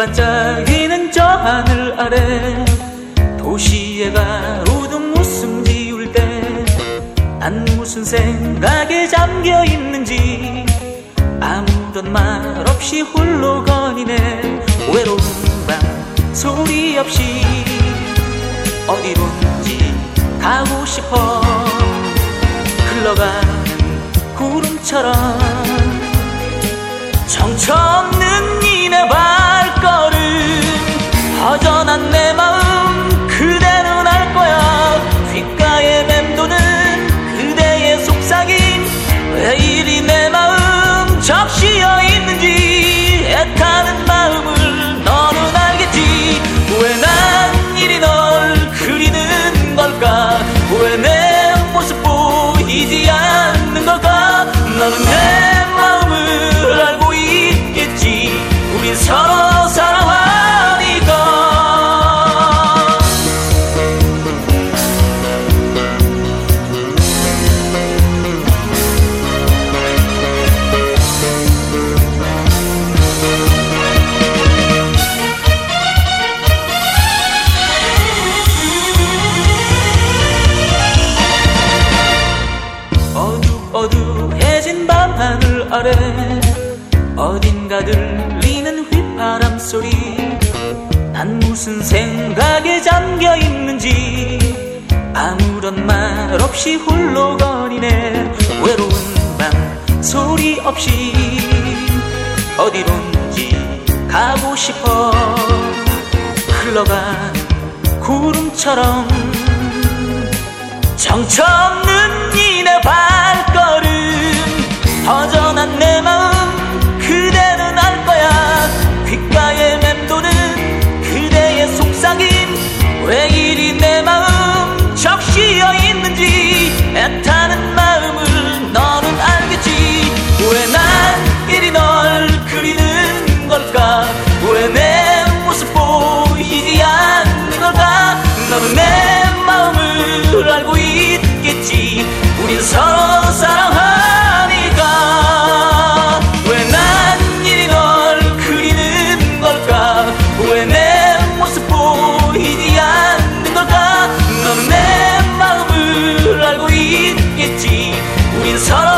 반짝이는 저 하늘 아래 도시에 가로등 웃음 지울 때 난 무슨 생각에 잠겨 있는지 아무런 말 없이 홀로 거니네. 외로운 밤 소리 없이 어디론지 가고 싶어. 흘러가는 구름처럼 정처 보이지 않는 걸까 너는 내 마음을 알고 있겠지. 우린 서로 아래 어딘가 들리는 휘파람 소리. 난 무슨 생각에 잠겨 있는지 아무런 말 없이 홀로 거리네. 외로운 밤 소리 없이 어디론지 가고 싶어. 흘러간 구름처럼 정처 없는 이내 발걸음. 허전 한 내 맘 있겠지? 우린 서로